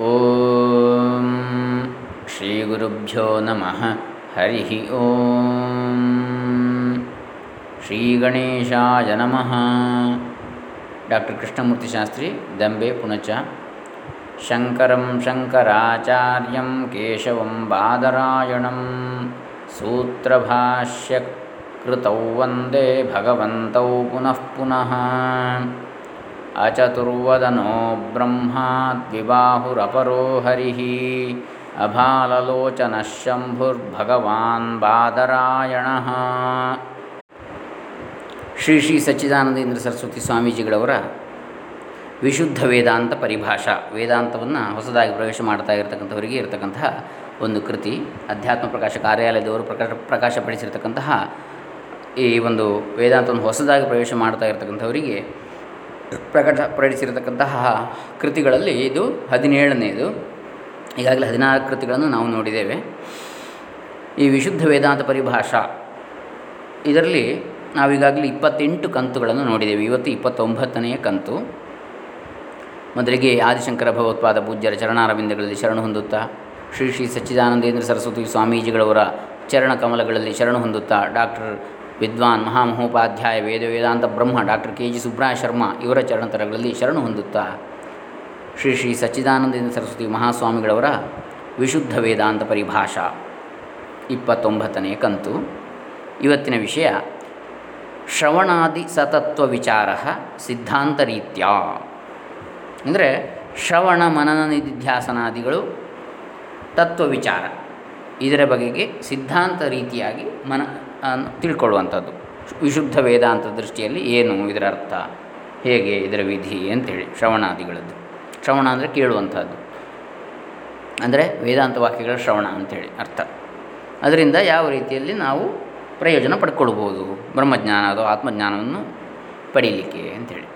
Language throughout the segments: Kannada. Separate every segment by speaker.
Speaker 1: ಓಂ ಶ್ರೀ ಗುರುಭ್ಯೋ ನಮಃ. ಹರಿ ಓಂ ಶ್ರೀ ಗಣೇಶಾಯ ನಮಃ. ಡಾಕ್ಟರ್ ಕೃಷ್ಣಮೂರ್ತಿ ಶಾಸ್ತ್ರಿ, ದಂಬೆ ಪುಣಚ. ಶಂಕರಂ ಶಂಕರಾಚಾರ್ಯಂ ಕೇಶವಂ ಬಾದರಾಯಣಂ. ಸೂತ್ರಭಾಷ್ಯ ಸೂತ್ರಭಾಷ್ಯಕೃತೌ ವಂದೇ ಭಗವಂತೌ ಪುನಃ ಪುನಃ. ಅಚತುರ್ವದನೋ ಬ್ರಹ್ಮಾ ದ್ವಿಬಾಹುರಪರೋ ಅಭಾಲಲೋಚನ ಅಭಾಲಲೋಚನಃ ಶಂಭುರ್ಭಗವಾನ್ ಬಾದರಾಯಣಃ. ಶ್ರೀ ಶ್ರೀ ಸಚ್ಚಿದಾನಂದೇಂದ್ರ ಸರಸ್ವತಿ ಸ್ವಾಮೀಜಿಗಳವರ ವಿಶುದ್ಧ ವೇದಾಂತ ಪರಿಭಾಷಾ ವೇದಾಂತವನ್ನು ಹೊಸದಾಗಿ ಪ್ರವೇಶ ಮಾಡ್ತಾ ಇರತಕ್ಕಂಥವರಿಗೆ ಇರತಕ್ಕಂತಹ ಒಂದು ಕೃತಿ, ಅಧ್ಯಾತ್ಮ ಪ್ರಕಾಶ ಕಾರ್ಯಾಲಯದವರು ಪ್ರಕಾಶ ಪ್ರಕಾಶಪಡಿಸಿರ್ತಕ್ಕಂತಹ ಈ ಒಂದು ವೇದಾಂತವನ್ನು ಹೊಸದಾಗಿ ಪ್ರವೇಶ ಮಾಡ್ತಾ ಇರತಕ್ಕಂಥವರಿಗೆ ಪ್ರಕಟಪಡಿಸಿರತಕ್ಕಂತಹ ಕೃತಿಗಳಲ್ಲಿ ಇದು ಹದಿನೇಳನೆಯದು. ಈಗಾಗಲೇ ಹದಿನಾರು ಕೃತಿಗಳನ್ನು ನಾವು ನೋಡಿದ್ದೇವೆ. ಈ ವಿಶುದ್ಧ ವೇದಾಂತ ಪರಿಭಾಷಾ, ಇದರಲ್ಲಿ ನಾವೀಗಾಗಲೇ ಇಪ್ಪತ್ತೆಂಟು ಕಂತುಗಳನ್ನು ನೋಡಿದ್ದೇವೆ. ಇವತ್ತು ಇಪ್ಪತ್ತೊಂಬತ್ತನೆಯ ಕಂತು. ಮೊದಲಿಗೆ ಆದಿಶಂಕರ ಭಗವತ್ಪಾದ ಪೂಜ್ಯರ ಚರಣಾರವಿಂದಗಳಲ್ಲಿ ಶರಣ ಹೊಂದುತ್ತಾ, ಶ್ರೀ ಶ್ರೀ ಸಚ್ಚಿದಾನಂದೇಂದ್ರ ಸರಸ್ವತಿ ಸ್ವಾಮೀಜಿಗಳವರ ಚರಣ ಕಮಲಗಳಲ್ಲಿ ಶರಣ ಹೊಂದುತ್ತಾ, ಡಾಕ್ಟರ್ ವಿದ್ವಾನ್ ಮಹಾಮಹೋಪಾಧ್ಯಾಯ ವೇದ ವೇದಾಂತ ಬ್ರಹ್ಮ doctor K G Subraya Sharma ಇವರ ಚರಣತರಗಳಲ್ಲಿ ಶರಣು ಹೊಂದುತ್ತಾ ಶ್ರೀ ಶ್ರೀ ಸಚ್ಚಿದಾನಂದ ಸರಸ್ವತಿ ಮಹಾಸ್ವಾಮಿಗಳವರ ವಿಶುದ್ಧ ವೇದಾಂತ ಪರಿಭಾಷಾ ಇಪ್ಪತ್ತೊಂಬತ್ತನೆಯ ಕಂತು. ಇವತ್ತಿನ ವಿಷಯ, ಶ್ರವಣಾದಿ ಸತತ್ವ ವಿಚಾರ ಸಿದ್ಧಾಂತ ರೀತ್ಯ. ಅಂದರೆ ಶ್ರವಣ ಮನನ ನಿಧಿಧ್ಯಾಸನಾದಿಗಳು ತತ್ವ ವಿಚಾರ. ಇದರ ಬಗೆಗೆ ಸಿದ್ಧಾಂತ ರೀತಿಯಾಗಿ ಮನ ತಿಳ್ಕೊಳ್ಳುವಂಥದ್ದು. ವಿಶುದ್ಧ ವೇದಾಂತ ದೃಷ್ಟಿಯಲ್ಲಿ ಏನು ಇದರ ಅರ್ಥ? ಹೇಗೆ ಇದರ ವಿಧಿ ಅಂತೇಳಿ ಶ್ರವಣಾದಿಗಳದ್ದು. ಶ್ರವಣ ಅಂದರೆ ಕೇಳುವಂಥದ್ದು. ಅಂದರೆ ವೇದಾಂತ ವಾಕ್ಯಗಳ ಶ್ರವಣ ಅಂಥೇಳಿ ಅರ್ಥ. ಅದರಿಂದ ಯಾವ ರೀತಿಯಲ್ಲಿ ನಾವು ಪ್ರಯೋಜನ ಪಡ್ಕೊಳ್ಬೋದು? ಬ್ರಹ್ಮಜ್ಞಾನ ಅಥವಾ ಆತ್ಮಜ್ಞಾನವನ್ನು ಪಡೀಲಿಕ್ಕೆ ಅಂಥೇಳಿ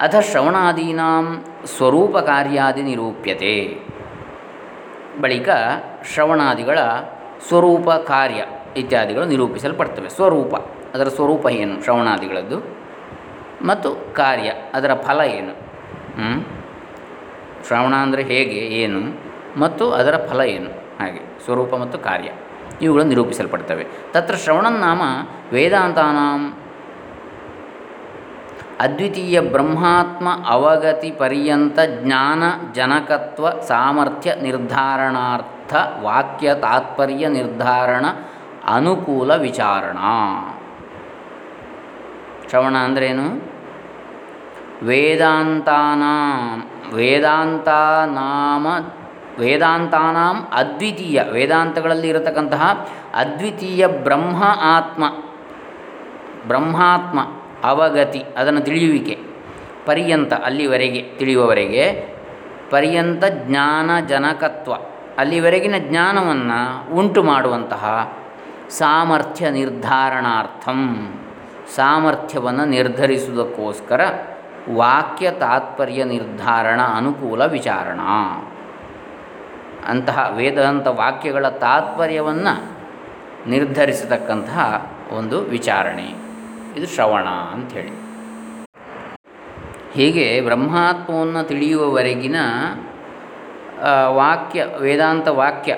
Speaker 1: ಅಥ ಶ್ರವಣಾದೀನಾಂ ಸ್ವರೂಪ ಕಾರ್ಯಾದಿ ನಿರೂಪ್ಯತೆ. ಬಳಿಕ ಶ್ರವಣಾದಿಗಳ ಸ್ವರೂಪ ಕಾರ್ಯ. ಇತ್ಯಾದಿಗಳು ನಿರೂಪಿಸಲ್ಪಡ್ತವೆ. ಸ್ವರೂಪ, ಅದರ ಸ್ವರೂಪ ಏನು? ಶ್ರವಣಾದಿಗಳದ್ದು. ಮತ್ತು ಕಾರ್ಯ, ಅದರ ಫಲ ಏನು? ಶ್ರವಣ ಅಂದರೆ ಹೇಗೆ, ಏನು? ಮತ್ತು ಅದರ ಫಲ ಏನು? ಹಾಗೆ, ಸ್ವರೂಪ ಮತ್ತು ಕಾರ್ಯ, ಇವುಗಳು ನಿರೂಪಿಸಲ್ಪಡ್ತವೆ. ತತ್ರ ಶ್ರವಣನಾಮ ವೇದಾಂತಾನಾಂ ಅದ್ವಿತೀಯ ಬ್ರಹ್ಮಾತ್ಮ ಅವಗತಿ ಪರ್ಯಂತ ಜ್ಞಾನ ಜನಕತ್ವ ಸಾಮರ್ಥ್ಯ ನಿರ್ಧಾರಣಾರ್ಥ ವಾಕ್ಯ ತಾತ್ಪರ್ಯ ನಿರ್ಧಾರಣ ಅನುಕೂಲ ವಿಚಾರಣ. ಶ್ರವಣ ಅಂದ್ರೇನು? ವೇದಾಂತಾನಾಂ, ವೇದಾಂತಾನಾಮ, ವೇದಾಂತಾನಾಂ ಅದ್ವಿತೀಯ, ವೇದಾಂತಗಳಲ್ಲಿ ಇರತಕ್ಕಂತಹ ಅದ್ವಿತೀಯ ಬ್ರಹ್ಮ ಆತ್ಮ, ಬ್ರಹ್ಮಾತ್ಮ ಅವಗತಿ, ಅದನ್ನು ತಿಳಿಯುವಿಕೆ, ಪರ್ಯಂತ, ಅಲ್ಲಿವರೆಗೆ, ತಿಳಿಯುವವರೆಗೆ, ಪರ್ಯಂತ ಜ್ಞಾನ ಜನಕತ್ವ ಅಲ್ಲಿವರೆಗಿನ ಜ್ಞಾನವನ್ನು ಉಂಟು ಮಾಡುವಂತಹ ಸಾಮರ್ಥ್ಯ ನಿರ್ಧಾರಣಾರ್ಥಂ. ಸಾಮರ್ಥ್ಯವನ್ನು ನಿರ್ಧರಿಸುವುದಕ್ಕೋಸ್ಕರ ವಾಕ್ಯ ತಾತ್ಪರ್ಯ ನಿರ್ಧಾರಣ ಅನುಕೂಲ ವಿಚಾರಣ. ಅಂತಹ ವೇದಾಂತ ವಾಕ್ಯಗಳ ತಾತ್ಪರ್ಯವನ್ನು ನಿರ್ಧರಿಸತಕ್ಕಂತಹ ಒಂದು ವಿಚಾರಣೆ. ಇದು ಶ್ರವಣ ಅಂಥೇಳಿ ಹೀಗೆ ಬ್ರಹ್ಮಾತ್ಮವನ್ನು ತಿಳಿಯುವವರೆಗಿನ ವಾಕ್ಯ, ವೇದಾಂತ ವಾಕ್ಯ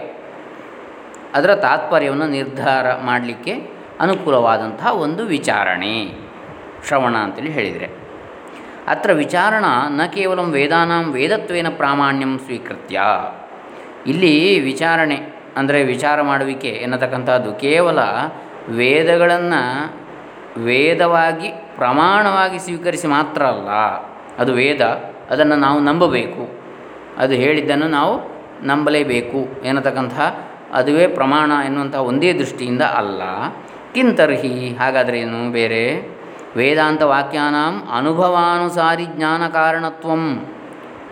Speaker 1: ಅದರ ತಾತ್ಪರ್ಯವನ್ನು ನಿರ್ಧಾರ ಮಾಡಲಿಕ್ಕೆ ಅನುಕೂಲವಾದಂತಹ ಒಂದು ವಿಚಾರಣೆ. ಶ್ರವಣ ಅಂತೇಳಿ ಹೇಳಿದರೆ. ಅತ್ರ ವಿಚಾರಣ ನ ಕೇವಲ ವೇದಾನಾಂ ವೇದತ್ವೇನ ಪ್ರಾಮಾಣ್ಯಂ ಸ್ವೀಕೃತ್ಯ. ಇಲ್ಲಿ ವಿಚಾರಣೆ ಅಂದರೆ ವಿಚಾರ ಮಾಡುವಿಕೆ ಎನ್ನತಕ್ಕಂಥದ್ದು ಕೇವಲ ವೇದಗಳನ್ನು ವೇದವಾಗಿ ಪ್ರಮಾಣವಾಗಿ ಸ್ವೀಕರಿಸಿ ಮಾತ್ರ ಅಲ್ಲ. ಅದು ವೇದ, ಅದನ್ನು ನಾವು ನಂಬಬೇಕು. ಅದು ಹೇಳಿದ್ದನ್ನು ನಾವು ನಂಬಲೇಬೇಕು ಎನ್ನತಕ್ಕಂತಹ ಅದುವೇ ಪ್ರಮಾಣ ಎನ್ನುವಂಥ ಒಂದೇ ದೃಷ್ಟಿಯಿಂದ ಅಲ್ಲ. ಕಿಂತರ್ಹಿ, ಹಾಗಾದರೆ ಏನು? ಬೇರೆ? ವೇದಾಂತ ವಾಕ್ಯಾನಾಂ ಅನುಭವಾನುಸಾರಿ ಜ್ಞಾನ ಕಾರಣತ್ವಂ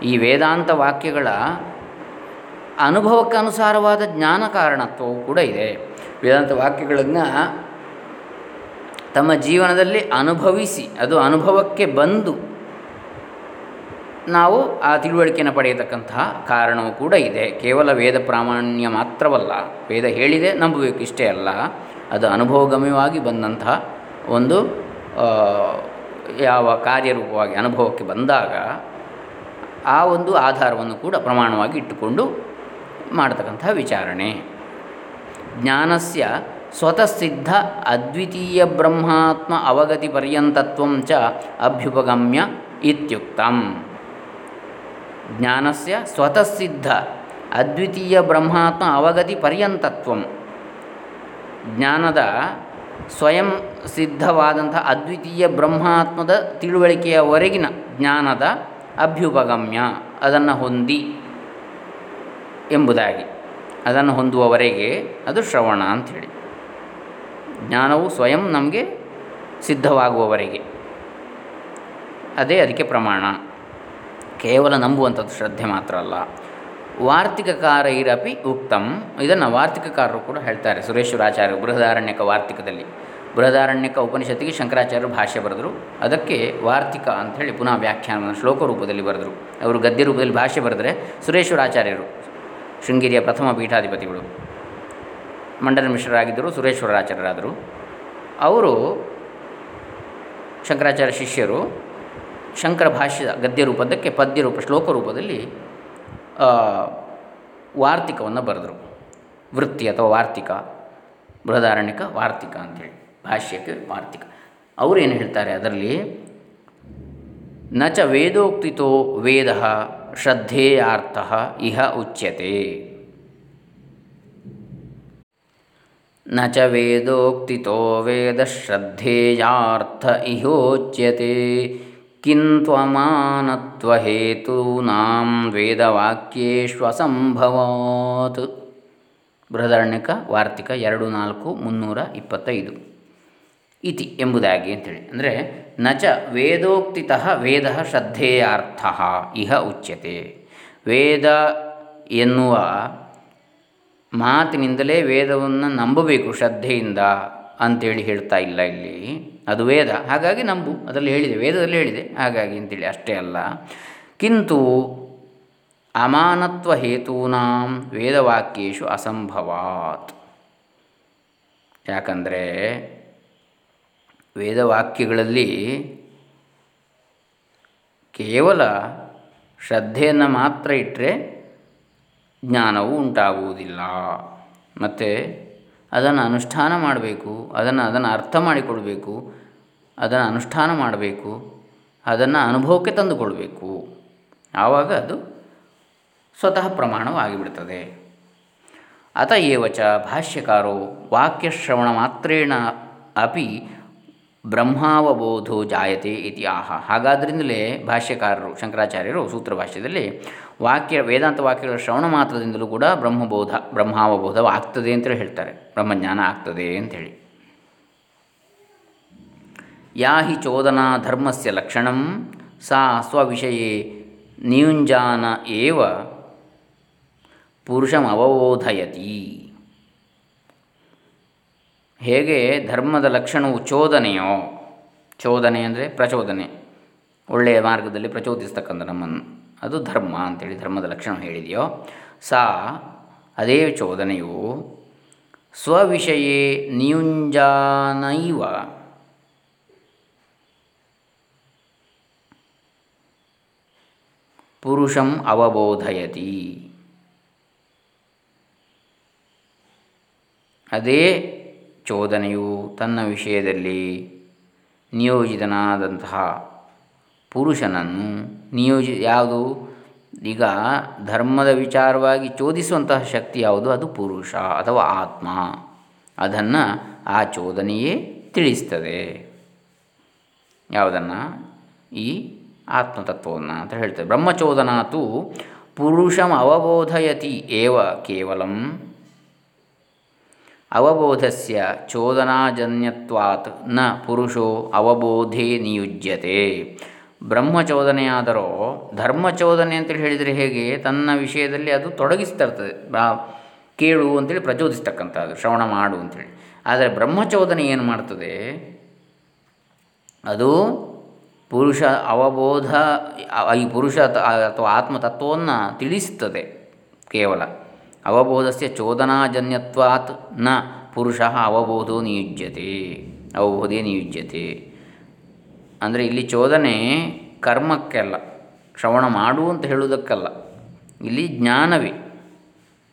Speaker 1: ಈ ವೇದಾಂತ ವಾಕ್ಯಗಳ ಅನುಭವಕ್ಕೆ ಅನುಸಾರವಾದ ಜ್ಞಾನ ಕಾರಣತ್ವವು ಕೂಡ ಇದೆ. ವೇದಾಂತ ವಾಕ್ಯಗಳನ್ನು ತಮ್ಮ ಜೀವನದಲ್ಲಿ ಅನುಭವಿಸಿ, ಅದು ಅನುಭವಕ್ಕೆ ಬಂದು ನಾವು ಆ ತಿಳುವಳಿಕೆಯನ್ನು ಪಡೆಯತಕ್ಕಂತಹ ಕಾರಣವೂ ಕೂಡ ಇದೆ. ಕೇವಲ ವೇದ ಪ್ರಾಮಾಣ್ಯ ಮಾತ್ರವಲ್ಲ, ವೇದ ಹೇಳಿದೆ ನಂಬಬೇಕು ಇಷ್ಟೇ ಅಲ್ಲ, ಅದು ಅನುಭವಗಮ್ಯವಾಗಿ ಬಂದಂತಹ ಒಂದು ಯಾವ ಕಾರ್ಯರೂಪವಾಗಿ ಅನುಭವಕ್ಕೆ ಬಂದಾಗ ಆ ಒಂದು ಆಧಾರವನ್ನು ಕೂಡ ಪ್ರಮಾಣವಾಗಿ ಇಟ್ಟುಕೊಂಡು ಮಾಡತಕ್ಕಂತಹ ವಿಚಾರಣೆ. ಜ್ಞಾನಸ್ಯ ಸ್ವತಃ ಸಿದ್ಧ ಅದ್ವಿತೀಯ ಬ್ರಹ್ಮಾತ್ಮ ಅವಗತಿ ಪರ್ಯಂತತ್ವ ಚ ಅಭ್ಯುಪಗಮ್ಯ ಇತ್ಯುಕ್ತಂ. ಜ್ಞಾನಸ್ಯ ಸ್ವತಃ ಸಿದ್ಧ ಅದ್ವಿತೀಯ ಬ್ರಹ್ಮಾತ್ಮ ಅವಗತಿ ಪರ್ಯಂತತ್ವ. ಜ್ಞಾನದ ಸ್ವಯಂ ಸಿದ್ಧವಾದಂಥ ಅದ್ವಿತೀಯ ಬ್ರಹ್ಮಾತ್ಮದ ತಿಳುವಳಿಕೆಯವರೆಗಿನ ಜ್ಞಾನದ ಅಭ್ಯುಪಗಮ್ಯ, ಅದನ್ನು ಹೊಂದಿ ಎಂಬುದಾಗಿ. ಅದನ್ನು ಹೊಂದುವವರೆಗೆ ಅದು ಶ್ರವಣ ಅಂಥೇಳಿ. ಜ್ಞಾನವು ಸ್ವಯಂ ನಮಗೆ ಸಿದ್ಧವಾಗುವವರೆಗೆ. ಅದೇ ಅದಕ್ಕೆ ಪ್ರಮಾಣ. ಕೇವಲ ನಂಬುವಂಥದ್ದು ಶ್ರದ್ಧೆ ಮಾತ್ರ ಅಲ್ಲ. ವಾರ್ತಿಕಕಾರೈರಪಿ ಉಕ್ತಂ. ಇದನ್ನು ವಾರ್ತಿಕಕಾರರು ಕೂಡ ಹೇಳ್ತಾರೆ. ಸುರೇಶ್ವರಾಚಾರ್ಯರು ಬೃಹದಾರಣ್ಯಕ ವಾರ್ತಿಕದಲ್ಲಿ. ಬೃಹದಾರಣ್ಯಕ ಉಪನಿಷತ್ತಿಗೆ ಶಂಕರಾಚಾರ್ಯರು ಭಾಷ್ಯ ಬರೆದರು. ಅದಕ್ಕೆ ವಾರ್ತಿಕ ಅಂಥೇಳಿ ಪುನಃ ವ್ಯಾಖ್ಯಾನವನ್ನು ಶ್ಲೋಕ ರೂಪದಲ್ಲಿ ಬರೆದರು. ಅವರು ಗದ್ಯ ರೂಪದಲ್ಲಿ ಭಾಷ್ಯ ಬರೆದರೆ ಸುರೇಶ್ವರಾಚಾರ್ಯರು, ಶೃಂಗೇರಿಯ ಪ್ರಥಮ ಪೀಠಾಧಿಪತಿಗಳು, ಮಂಡನ ಮಿಶ್ರರಾಗಿದ್ದರು, ಸುರೇಶ್ವರಾಚಾರ್ಯರಾದರು. ಅವರು ಶಂಕರಾಚಾರ್ಯ ಶಿಷ್ಯರು ಶಂಕರ ಭಾಷ್ಯದ ಗದ್ಯ ರೂಪದಕ್ಕೆ ಪದ್ಯ ರೂಪ, ಶ್ಲೋಕ ರೂಪದಲ್ಲಿ ವಾರ್ತಿಕವನ್ನು ಬರೆದರು. ವೃತ್ತಿ ಅಥವಾ ವಾರ್ತಿಕ, ಬೃಹದಾರಣ್ಯಕ ವಾರ್ತಿಕ ಅಂಥೇಳಿ, ಭಾಷ್ಯಕ್ಕೆ ವಾರ್ತಿಕ. ಅವರೇನು ಹೇಳ್ತಾರೆ ಅದರಲ್ಲಿ ನಚ ವೇದೋಕ್ತಿತೋ ವೇದ ಶ್ರದ್ಧೇಯಾರ್ಥ ಇಹ ಉಚ್ಯತೆ. ನ ಚ ವೇದೋಕ್ತಿತೋ ವೇದ ಶ್ರದ್ಧೇಯಾರ್ಥ ಇಹೋಚ್ಯತೆ. ಕಿಂತ್ವಮಾನತ್ವಹೇತೂನಾಂ ವೇದವಾಕ್ಯೇಷ್ವಸಂಭವಾತ್ ಬೃಹದಾರಣ್ಯಕ ವಾರ್ತಿಕ ಎರಡು ನಾಲ್ಕು ಮುನ್ನೂರ ಇಪ್ಪತ್ತೈದು. ಇತಿ ಎಂಬುದಾಗಿ ಅಂತೇಳಿ. ಅಂದರೆ ನಚ ವೇದೋಕ್ತಿತಃ ವೇದ ಶ್ರದ್ಧೇಯಾರ್ಥ, ಇಹ ಉಚ್ಯತೆ. ವೇದ ಎನ್ನುವ ಮಾತಿನಿಂದಲೇ ವೇದವನ್ನು ನಂಬಬೇಕು ಶ್ರದ್ಧೆಯಿಂದ ಅಂತೇಳಿ ಹೇಳ್ತಾ ಇಲ್ಲ ಇಲ್ಲಿ. ಅದು ವೇದ. ಹಾಗಾಗಿ ನಂಬು. ಅದರಲ್ಲಿ ಹೇಳಿದೆ. ವೇದದಲ್ಲಿ ಹೇಳಿದೆ. ಹಾಗಾಗಿ ಅಂತೇಳಿ. ಅಷ್ಟೇ ಅಲ್ಲ. ಕಿಂತು ಅಮಾನತ್ವ ಹೇತೂನಾಂ ವೇದವಾಕ್ಯೇಶು ಅಸಂಭವಾತ್. ಯಾಕಂದರೆ ವೇದವಾಕ್ಯಗಳಲ್ಲಿ ಕೇವಲ ಶ್ರದ್ಧೆಯನ್ನು ಮಾತ್ರ ಇಟ್ಟರೆ ಜ್ಞಾನವು ಉಂಟಾಗುವುದಿಲ್ಲ. ಮತ್ತು ಅದನ್ನು ಅನುಷ್ಠಾನ ಮಾಡಬೇಕು, ಅದನ್ನು ಅದನ್ನು ಅರ್ಥ ಮಾಡಿಕೊಳ್ಬೇಕು, ಅದನ್ನು ಅನುಷ್ಠಾನ ಮಾಡಬೇಕು, ಅದನ್ನು ಅನುಭವಕ್ಕೆ ತಂದುಕೊಳ್ಬೇಕು. ಆವಾಗ ಅದು ಸ್ವತಃ ಪ್ರಮಾಣವಾಗಿಬಿಡ್ತದೆ. ಅತ ಏವಚ ಭಾಷ್ಯಕಾರೋ ವಾಕ್ಯಶ್ರವಣ ಮಾತ್ರೇಣ ಅಪಿ ಬ್ರಹ್ಮಾವಬೋಧೋ ಜಾಯತೆ ಇತಿ ಆಹ ಹಾಗಾದ್ರಿಂದಲೇ ಭಾಷ್ಯಕಾರರು, ಶಂಕರಾಚಾರ್ಯರು ಸೂತ್ರ ಭಾಷ್ಯದಲ್ಲಿ ವಾಕ್ಯ, ವೇದಾಂತ ವಾಕ್ಯಗಳ ಶ್ರವಣ ಮಾತ್ರದಿಂದಲೂ ಕೂಡ ಬ್ರಹ್ಮಬೋಧ ಬ್ರಹ್ಮಾವಬೋಧವಾಗ್ತದೆ ಅಂತೇಳಿ ಹೇಳ್ತಾರೆ. ಬ್ರಹ್ಮಜ್ಞಾನ ಆಗ್ತದೆ ಅಂಥೇಳಿ ಯಾ ಹಿ ಚೋದನಾ ಧರ್ಮಸ್ಯ ಲಕ್ಷಣಂ, ಸಾ ಸ್ವವಿಷಯೇ ನಿಯುಂಜಾನ ಏವ ಪುರುಷಮವಬೋಧಯತಿ. ಹೇಗೆ ಧರ್ಮದ ಲಕ್ಷಣವು ಚೋದನೆಯೋ, ಚೋದನೆ ಅಂದರೆ ಪ್ರಚೋದನೆ, ಒಳ್ಳೆಯ ಮಾರ್ಗದಲ್ಲಿ ಪ್ರಚೋದಿಸ್ತಕ್ಕಂಥ ನಮ್ಮನ್ನು. ಅದು ಧರ್ಮ ಅಂತೇಳಿ ಧರ್ಮದ ಲಕ್ಷಣ ಹೇಳಿದೆಯೋ, ಸಾ ಅದೇ ಚೋದನೆಯು ಸ್ವವಿಷಯೇ ನಿಯುಂಜಾನೈವ. ಪುರುಷಂ ಅವಬೋಧಯತಿ. ಅದೇ ಚೋದನೆಯು ತನ್ನ ವಿಷಯದಲ್ಲಿ ನಿಯೋಜಿತನಾದಂತಹ ಪುರುಷನನ್ನು ನಿಯೋಜಿ, ಯಾವುದು? ಈಗ ಧರ್ಮದ ವಿಚಾರವಾಗಿ ಚೋದಿಸುವಂತಹ ಶಕ್ತಿ ಯಾವುದು? ಅದು ಪುರುಷ ಅಥವಾ ಆತ್ಮ. ಅದನ್ನು ಆ ಚೋದನೆಯೇ ತಿಳಿಸ್ತದೆ. ಯಾವುದನ್ನು? ಈ ಆತ್ಮತತ್ವವನ್ನು ಅಂತ ಹೇಳ್ತೇವೆ. ಬ್ರಹ್ಮಚೋದನಾತು ಪುರುಷಂ ಅವಬೋಧಯತಿ ಏವ ಕೇವಲಂ ಅವಬೋಧಸ್ಯ ಚೋದನಾಜನ್ಯತ್ವಾತ್ನ ಪುರುಷೋ ಅವಬೋಧೇ ನಿಯುಜ್ಯತೆ. ಬ್ರಹ್ಮಚೋದನೆಯಾದರೋ, ಧರ್ಮಚೋದನೆ ಅಂತೇಳಿ ಹೇಳಿದರೆ ಹೇಗೆ? ತನ್ನ ವಿಷಯದಲ್ಲಿ ಅದು ತೊಡಗಿಸ್ತರ್ತದೆ. ಬಾ, ಕೇಳು ಅಂತೇಳಿ ಪ್ರಚೋದಿಸ್ತಕ್ಕಂಥದ್ದು, ಶ್ರವಣ ಮಾಡು ಅಂತೇಳಿ. ಆದರೆ ಬ್ರಹ್ಮಚೋದನೆ ಏನು ಮಾಡ್ತದೆ? ಅದು ಪುರುಷ ಅವಬೋಧ, ಈ ಪುರುಷ ಅಥವಾ ಆತ್ಮತತ್ವವನ್ನು ತಿಳಿಸ್ತದೆ ಕೇವಲ. ಅವಬೋಧಸ್ಯ ಚೋದನಾಜನ್ಯತ್ವಾತ್ನ ಪುರುಷ ಅವಬೋಧೋ ನಿಯುಜ್ಯತೆ, ಅವಬೋಧೇ ನಿಯುಜ್ಯತೆ. ಅಂದರೆ ಇಲ್ಲಿ ಚೋದನೆ ಕರ್ಮಕ್ಕೆಲ್ಲ, ಶ್ರವಣ ಮಾಡು ಅಂತ ಹೇಳುವುದಕ್ಕಲ್ಲ, ಇಲ್ಲಿ ಜ್ಞಾನವೇ,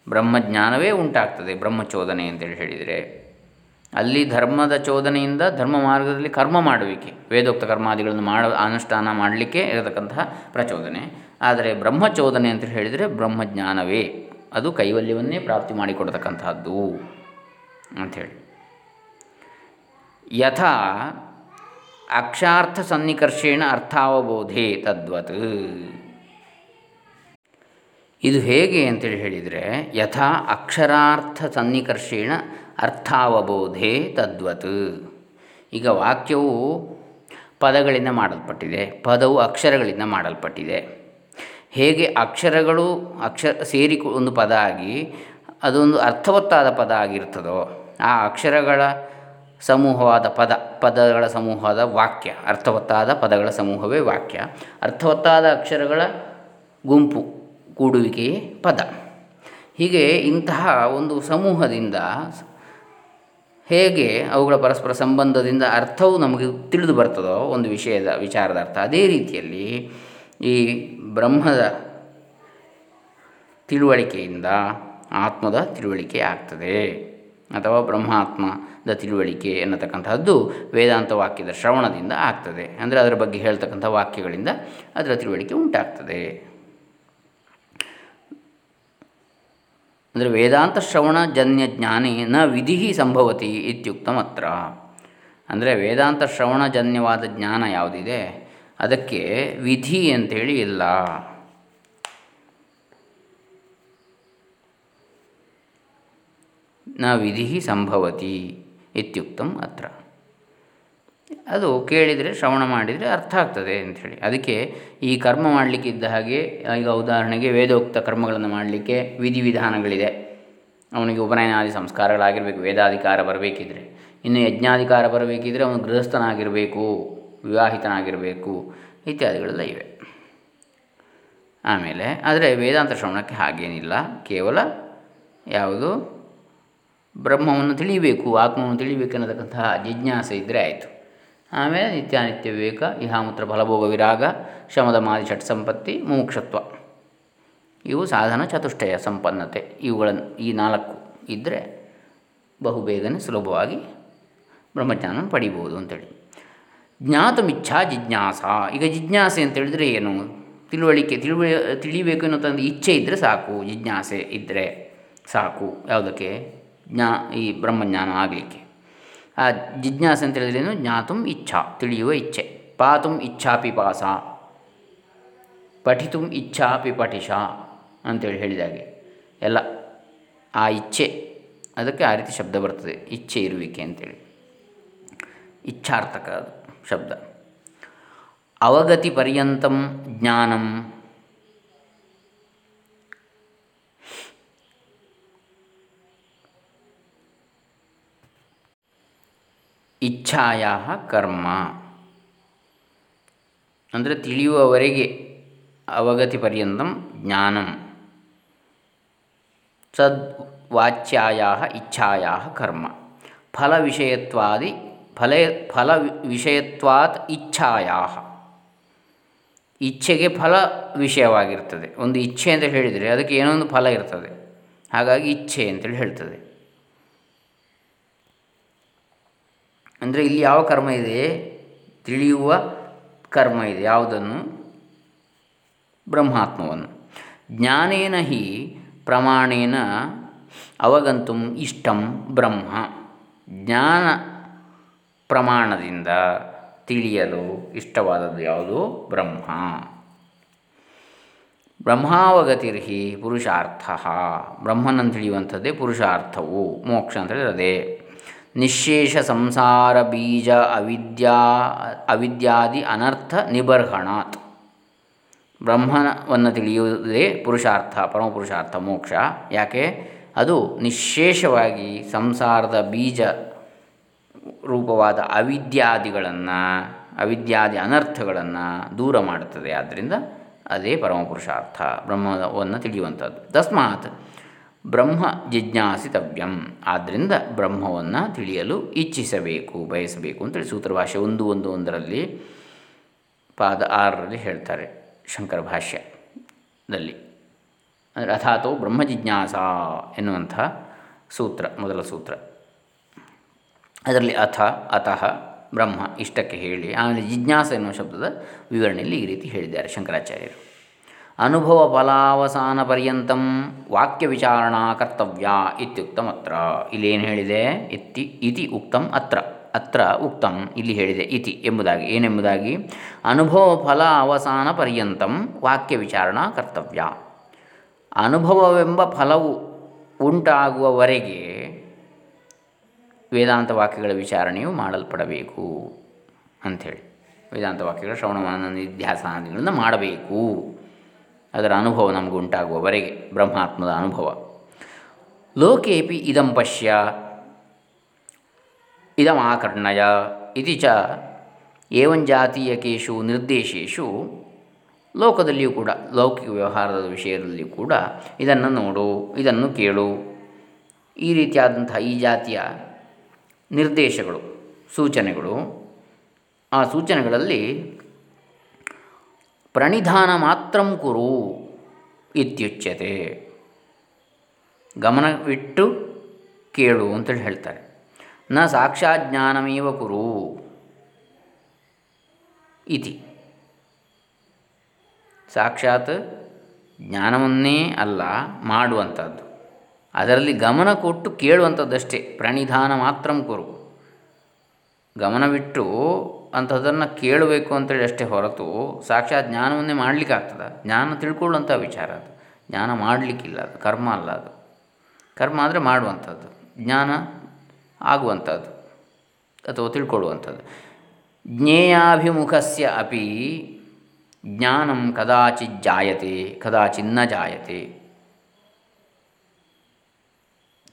Speaker 1: ಬ್ರಹ್ಮಜ್ಞಾನವೇ ಉಂಟಾಗ್ತದೆ ಬ್ರಹ್ಮಚೋದನೆ ಅಂತೇಳಿ ಹೇಳಿದರೆ. ಅಲ್ಲಿ ಧರ್ಮದ ಚೋದನೆಯಿಂದ ಧರ್ಮ ಮಾರ್ಗದಲ್ಲಿ ಕರ್ಮ ಮಾಡುವಿಕೆ, ವೇದೋಕ್ತ ಕರ್ಮಾದಿಗಳನ್ನು ಮಾಡ, ಅನುಷ್ಠಾನ ಮಾಡಲಿಕ್ಕೆ ಇರತಕ್ಕಂತಹ ಪ್ರಚೋದನೆ. ಆದರೆ ಬ್ರಹ್ಮಚೋದನೆ ಅಂತ ಹೇಳಿದರೆ ಬ್ರಹ್ಮಜ್ಞಾನವೇ. ಅದು ಕೈವಲ್ಯವನ್ನೇ ಪ್ರಾಪ್ತಿ ಮಾಡಿಕೊಡ್ತಕ್ಕಂಥದ್ದು ಅಂಥೇಳಿ. ಯಥಾ ಅಕ್ಷಾರ್ಥ ಸನ್ನಿಕರ್ಷೇಣ ಅರ್ಥಾವಬೋಧೆ ತದ್ವತ್. ಇದು ಹೇಗೆ ಅಂತೇಳಿ ಹೇಳಿದರೆ, ಯಥಾ ಅಕ್ಷರಾರ್ಥ ಸನ್ನಿಕರ್ಷೇಣ ಅರ್ಥಾವಬೋಧೆ ತದ್ವತ್. ಈಗ ವಾಕ್ಯವು ಪದಗಳಿಂದ ಮಾಡಲ್ಪಟ್ಟಿದೆ, ಪದವು ಅಕ್ಷರಗಳಿಂದ ಮಾಡಲ್ಪಟ್ಟಿದೆ. ಹೇಗೆ ಅಕ್ಷರಗಳು ಅಕ್ಷರ ಸೇರಿ ಒಂದು ಪದ ಆಗಿ ಅದೊಂದು ಅರ್ಥವತ್ತಾದ ಪದ ಆಗಿರ್ತದೋ ಆ ಅಕ್ಷರಗಳ ಸಮೂಹವಾದ ಪದ, ಪದಗಳ ಸಮೂಹವಾದ ವಾಕ್ಯ, ಅರ್ಥವತ್ತಾದ ಪದಗಳ ಸಮೂಹವೇ ವಾಕ್ಯ, ಅರ್ಥವತ್ತಾದ ಅಕ್ಷರಗಳ ಗುಂಪು ಕೂಡುವಿಕೆಯೇ ಪದ. ಹೀಗೆ ಇಂತಹ ಒಂದು ಸಮೂಹದಿಂದ ಹೇಗೆ ಅವುಗಳ ಪರಸ್ಪರ ಸಂಬಂಧದಿಂದ ಅರ್ಥವು ನಮಗೆ ತಿಳಿದು ಬರ್ತದೋ ಒಂದು ವಿಷಯದ ವಿಚಾರದ ಅರ್ಥ, ಅದೇ ರೀತಿಯಲ್ಲಿ ಈ ಬ್ರಹ್ಮದ ತಿಳುವಳಿಕೆಯಿಂದ ಆತ್ಮದ ತಿಳುವಳಿಕೆ ಆಗ್ತದೆ. ಅಥವಾ ಬ್ರಹ್ಮಾತ್ಮದ ತಿಳುವಳಿಕೆ ಎನ್ನತಕ್ಕಂಥದ್ದು ವೇದಾಂತ ವಾಕ್ಯದ ಶ್ರವಣದಿಂದ ಆಗ್ತದೆ. ಅಂದರೆ ಅದರ ಬಗ್ಗೆ ಹೇಳ್ತಕ್ಕಂಥ ವಾಕ್ಯಗಳಿಂದ ಅದರ ತಿಳುವಳಿಕೆ ಉಂಟಾಗ್ತದೆ. ಅಂದರೆ ವೇದಾಂತ ಶ್ರವಣ ಜನ್ಯ ಜ್ಞಾನೇ ನ ವಿಧಿ ಸಂಭವತಿ ಇತ್ಯುಕ್ತಮತ್ರ. ಅಂದರೆ ವೇದಾಂತ ಶ್ರವಣಜನ್ಯವಾದ ಜ್ಞಾನ ಯಾವುದಿದೆ? ಅದಕ್ಕೆ ವಿಧಿ ಅಂತೇಳಿ ಇಲ್ಲ. ನ ವಿಧಿ ಸಂಭವತಿ ಇತ್ಯುಕ್ತಂ ಅತ್ರ. ಅದು ಕೇಳಿದರೆ, ಶ್ರವಣ ಮಾಡಿದರೆ ಅರ್ಥ ಆಗ್ತದೆ ಅಂಥೇಳಿ. ಅದಕ್ಕೆ ಈ ಕರ್ಮ ಮಾಡಲಿಕ್ಕಿದ್ದ ಹಾಗೆ ಈಗ ಉದಾಹರಣೆಗೆ ವೇದೋಕ್ತ ಕರ್ಮಗಳನ್ನು ಮಾಡಲಿಕ್ಕೆ ವಿಧಿವಿಧಾನಗಳಿದೆ ಅವನಿಗೆ ಉಪನಯನಾದಿ ಸಂಸ್ಕಾರಗಳಾಗಿರಬೇಕು, ವೇದಾಧಿಕಾರ ಬರಬೇಕಿದ್ರೆ. ಇನ್ನು ಯಜ್ಞಾಧಿಕಾರ ಬರಬೇಕಿದ್ರೆ ಅವನು ಗೃಹಸ್ಥನಾಗಿರಬೇಕು. ವಿವಾಹಿತನಾಗಿರಬೇಕು ಇತ್ಯಾದಿಗಳೆಲ್ಲ ಇವೆ. ಆಮೇಲೆ ಆದರೆ ವೇದಾಂತ ಶ್ರವಣಕ್ಕೆ ಹಾಗೇನಿಲ್ಲ. ಕೇವಲ ಯಾವುದು ಬ್ರಹ್ಮವನ್ನು ತಿಳಿಯಬೇಕು ಆತ್ಮವನ್ನು ತಿಳಿಯಬೇಕು ಅನ್ನತಕ್ಕಂತಹ ಜಿಜ್ಞಾಸೆ ಇದ್ದರೆ ಆಯಿತು. ಆಮೇಲೆ ನಿತ್ಯಾನಿತ್ಯ ವಿವೇಕ, ಇಹಾಮೂತ್ರ ಫಲಭೋಗ ವಿರಾಗ, ಶಮದ ಮಾದಿ ಷಟ್ ಸಂಪತ್ತಿ, ಮುಮುಕ್ಷತ್ವ. ಇವು ಸಾಧನ ಚತುಷ್ಟಯ ಸಂಪನ್ನತೆ. ಇವುಗಳನ್ನು ಈ ನಾಲ್ಕು ಇದ್ದರೆ ಬಹುಬೇಗನೆ ಸುಲಭವಾಗಿ ಬ್ರಹ್ಮಜ್ಞಾನವನ್ನು ಪಡಿಬೋದು ಅಂತೇಳಿ. ಜ್ಞಾತಮಿಚ್ಛಾ ಜಿಜ್ಞಾಸ. ಈಗ ಜಿಜ್ಞಾಸೆ ಅಂತ ಹೇಳಿದರೆ ಏನು? ತಿಳುವಳಿಕೆ ತಿಳುವ ತಿಳಿಬೇಕು ಅನ್ನೋದೊಂದು ಇಚ್ಛೆ ಇದ್ದರೆ ಸಾಕು, ಜಿಜ್ಞಾಸೆ ಇದ್ದರೆ ಸಾಕು. ಯಾವುದಕ್ಕೆ? ಜ್ಞಾ, ಈ ಬ್ರಹ್ಮಜ್ಞಾನ ಆಗಲಿಕ್ಕೆ. ಆ ಜಿಜ್ಞಾಸೆ ಅಂತ ಹೇಳಿದ್ರೇನು ಜ್ಞಾತು ಇಚ್ಛಾ, ತಿಳಿಯುವ ಇಚ್ಛೆ. ಪಾತು ಇಚ್ಛಾ ಪಿಪಾಸ ಪಠಿತು ಇಚ್ಛಾ ಪಿಪಠಿಷ ಅಂತೇಳಿ ಹೇಳಿದಾಗೆ ಎಲ್ಲ ಆ ಇಚ್ಛೆ, ಅದಕ್ಕೆ ಆ ರೀತಿ ಶಬ್ದ ಬರ್ತದೆ, ಇಚ್ಛೆ ಇರುವಿಕೆ ಅಂತೇಳಿ. ಇಚ್ಛಾರ್ಥಕ ಅದು. ಶಬ್ದ. ಅವಗತಿ ಪರ್ಯಂತಂ ಜ್ಞಾನಂ. ಇಚ್ಛಾಯ ಕರ್ಮ. ಅಂದರೆ ತಿಳಿಯುವವರೆಗೆ ಅವಗತಿ ಪರ್ಯಂತಂ ಜ್ಞಾನಂ. ಸದ್ವಾಚ್ಯಾಯ ಇಚ್ಛಾಯ ಕರ್ಮ. ಫಲ ವಿಷಯತ್ವಾದಿ ಫಲ ಫಲ ವಿಷಯತ್ವಾತ್ ಇಚ್ಛಾಯಾ ಇಚ್ಛೆಗೆ ಫಲ ವಿಷಯವಾಗಿರ್ತದೆ. ಒಂದು ಇಚ್ಛೆ ಅಂತ ಹೇಳಿದರೆ ಅದಕ್ಕೆ ಏನೋ ಒಂದು ಫಲ ಇರ್ತದೆ. ಹಾಗಾಗಿ ಇಚ್ಛೆ ಅಂತೇಳಿ ಹೇಳ್ತದೆ. ಅಂದರೆ ಇಲ್ಲಿ ಯಾವ ಕರ್ಮ ಇದೆ? ತಿಳಿಯುವ ಕರ್ಮ ಇದೆ. ಯಾವುದನ್ನು? ಬ್ರಹ್ಮಾತ್ಮವನ್ನು. ಜ್ಞಾನೇನ ಹಿ ಪ್ರಮಾಣೇನ ಅವಗಂತು ಇಷ್ಟಂ ಬ್ರಹ್ಮ. ಜ್ಞಾನ ಪ್ರಮಾಣದಿಂದ ತಿಳಿಯಲು ಇಷ್ಟವಾದದ್ದು ಯಾವುದು? ಬ್ರಹ್ಮ. ಬ್ರಹ್ಮಾವಗತಿರ್ಹಿ ಪುರುಷಾರ್ಥ. ಬ್ರಹ್ಮನನ್ನು ತಿಳಿಯುವಂಥದ್ದೇ ಪುರುಷಾರ್ಥವು. ಮೋಕ್ಷ ಅಂತ ಅದೇ. ನಿಶೇಷ ಸಂಸಾರ ಬೀಜ ಅವಿದ್ಯಾ, ಅವಿದ್ಯಾದಿ ಅನರ್ಥ ನಿಬರ್ಹಣಾತ್. ಬ್ರಹ್ಮನವನ್ನು ತಿಳಿಯುವುದೇ ಪುರುಷಾರ್ಥ ಪರಮಪುರುಷಾರ್ಥ ಮೋಕ್ಷ. ಯಾಕೆ? ಅದು ನಿಶೇಷವಾಗಿ ಸಂಸಾರದ ಬೀಜ ರೂಪವಾದ ಅವಿದ್ಯಾದಿಗಳನ್ನು, ಅವಿದ್ಯಾದಿ ಅನರ್ಥಗಳನ್ನು ದೂರ ಮಾಡುತ್ತದೆ. ಆದ್ದರಿಂದ ಅದೇ ಪರಮಪುರುಷಾರ್ಥ ಬ್ರಹ್ಮವನ್ನು ತಿಳಿಯುವಂಥದ್ದು. ತಸ್ಮಾತ್ ಬ್ರಹ್ಮ ಜಿಜ್ಞಾಸಿತವ್ಯಂ. ಆದ್ದರಿಂದ ಬ್ರಹ್ಮವನ್ನು ತಿಳಿಯಲು ಇಚ್ಛಿಸಬೇಕು, ಬಯಸಬೇಕು ಅಂತೇಳಿ ಸೂತ್ರಭಾಷೆ ಒಂದು ಒಂದು ಒಂದರಲ್ಲಿ, ಪಾದ ಆರರಲ್ಲಿ ಹೇಳ್ತಾರೆ ಶಂಕರ ಭಾಷ್ಯದಲ್ಲಿ. ಅಂದರೆ ಅಥಾತೋ ಬ್ರಹ್ಮ ಜಿಜ್ಞಾಸ ಎನ್ನುವಂಥ ಸೂತ್ರ, ಮೊದಲ ಸೂತ್ರ. ಅದರಲ್ಲಿ ಅಥ, ಅತಃ, ಬ್ರಹ್ಮ ಇಷ್ಟಕ್ಕೆ ಹೇಳಿ, ಆಮೇಲೆ ಜಿಜ್ಞಾಸ ಎನ್ನುವ ಶಬ್ದದ ವಿವರಣೆಯಲ್ಲಿ ಈ ರೀತಿ ಹೇಳಿದ್ದಾರೆ ಶಂಕರಾಚಾರ್ಯರು. ಅನುಭವ ಫಲಾವಸಾನ ಪರ್ಯಂತಂ ವಾಕ್ಯ ವಿಚಾರಣಾ ಕರ್ತವ್ಯ ಇತ್ಯುಕ್ತಮತ್ರ ಇಲ್ಲೇನು ಹೇಳಿದೆ? ಇತ್ತಿ, ಇತಿ ಉಕ್ತಂ ಅತ್ರ. ಅತ್ರ ಉಕ್ತಂ, ಇಲ್ಲಿ ಹೇಳಿದೆ ಇತಿ ಎಂಬುದಾಗಿ. ಏನೆಂಬುದಾಗಿ? ಅನುಭವ ಫಲ ಅವಸಾನ ಪರ್ಯಂತಂ ವಾಕ್ಯ ವಿಚಾರಣಾ ಕರ್ತವ್ಯ. ಅನುಭವವೆಂಬ ಫಲವು ಉಂಟಾಗುವವರೆಗೆ ವೇದಾಂತ ವಾಕ್ಯಗಳ ವಿಚಾರಣೆಯು ಮಾಡಲ್ಪಡಬೇಕು ಅಂಥೇಳಿ. ವೇದಾಂತ ವಾಕ್ಯಗಳ ಶ್ರವಣವನ್ನು ನಿಧ್ಯಾಸನಾದಿಗಳನ್ನು ಮಾಡಬೇಕು. ಅದರ ಅನುಭವ ನಮಗೆ ಉಂಟಾಗುವವರೆಗೆ ಬ್ರಹ್ಮಾತ್ಮದ ಅನುಭವ. ಲೋಕೇಪಿ ಇದಂ ಪಶ್ಯ ಇದಮಾಕರ್ಣಯ ಇತಿ ಚ ಏವಂಜಾತೀಯಕೇಶು ನಿರ್ದೇಶೇಶು, ಲೋಕದಲ್ಲಿಯೂ ಕೂಡ, ಲೌಕಿಕ ವ್ಯವಹಾರದ ವಿಷಯದಲ್ಲಿಯೂ ಕೂಡ ಇದನ್ನು ನೋಡು, ಇದನ್ನು ಕೇಳು. ಈ ರೀತಿಯಾದಂಥ ಈ ಜಾತಿಯ ನಿರ್ದೇಶಗಳು ಸೂಚನೆಗಳು. ಆ ಸೂಚನೆಗಳಲ್ಲಿ ಪ್ರಣಿಧಾನ ಮಾತ್ರಂ ಕುರು ಇತ್ಯುಚ್ಯತೆ. ಗಮನವಿಟ್ಟು ಕೇಳು ಅಂತೇಳಿ ಹೇಳ್ತಾರೆ. ನ ಸಾಕ್ಷಾತ್ ಜ್ಞಾನಮೇವ ಕುರು ಇತಿ. ಸಾಕ್ಷಾತ್ ಜ್ಞಾನವನ್ನೇ ಅಲ್ಲ, ಮಾಡುವಂಥದ್ದು. ಅದರಲ್ಲಿ ಗಮನ ಕೊಟ್ಟು ಕೇಳುವಂಥದ್ದಷ್ಟೇ, ಪ್ರಣಿಧಾನ ಮಾತ್ರಂ ಕುರು. ಗಮನವಿಟ್ಟು ಅಂಥದ್ದನ್ನು ಕೇಳಬೇಕು ಅಂತೇಳಿ ಅಷ್ಟೇ ಹೊರತು ಸಾಕ್ಷಾತ್ ಜ್ಞಾನವನ್ನೇ ಮಾಡ್ಲಿಕ್ಕಾಗ್ತದೆ? ಜ್ಞಾನ ತಿಳ್ಕೊಳ್ಳುವಂಥ ವಿಚಾರ ಅದು. ಜ್ಞಾನ ಮಾಡಲಿಕ್ಕಿಲ್ಲ ಅದು, ಕರ್ಮ ಅಲ್ಲ ಅದು. ಕರ್ಮ ಅಂದರೆ ಮಾಡುವಂಥದ್ದು, ಜ್ಞಾನ ಆಗುವಂಥದ್ದು ಅಥವಾ ತಿಳ್ಕೊಳ್ಳುವಂಥದ್ದು. ಜ್ಞೇಯಾಭಿಮುಖಸ್ಯ ಅಪಿ ಜ್ಞಾನಂ ಕದಾಚಿತ್ ಜಾಯತೆ ಕದಾಚಿನ್ನ ಜಾಯತೆ.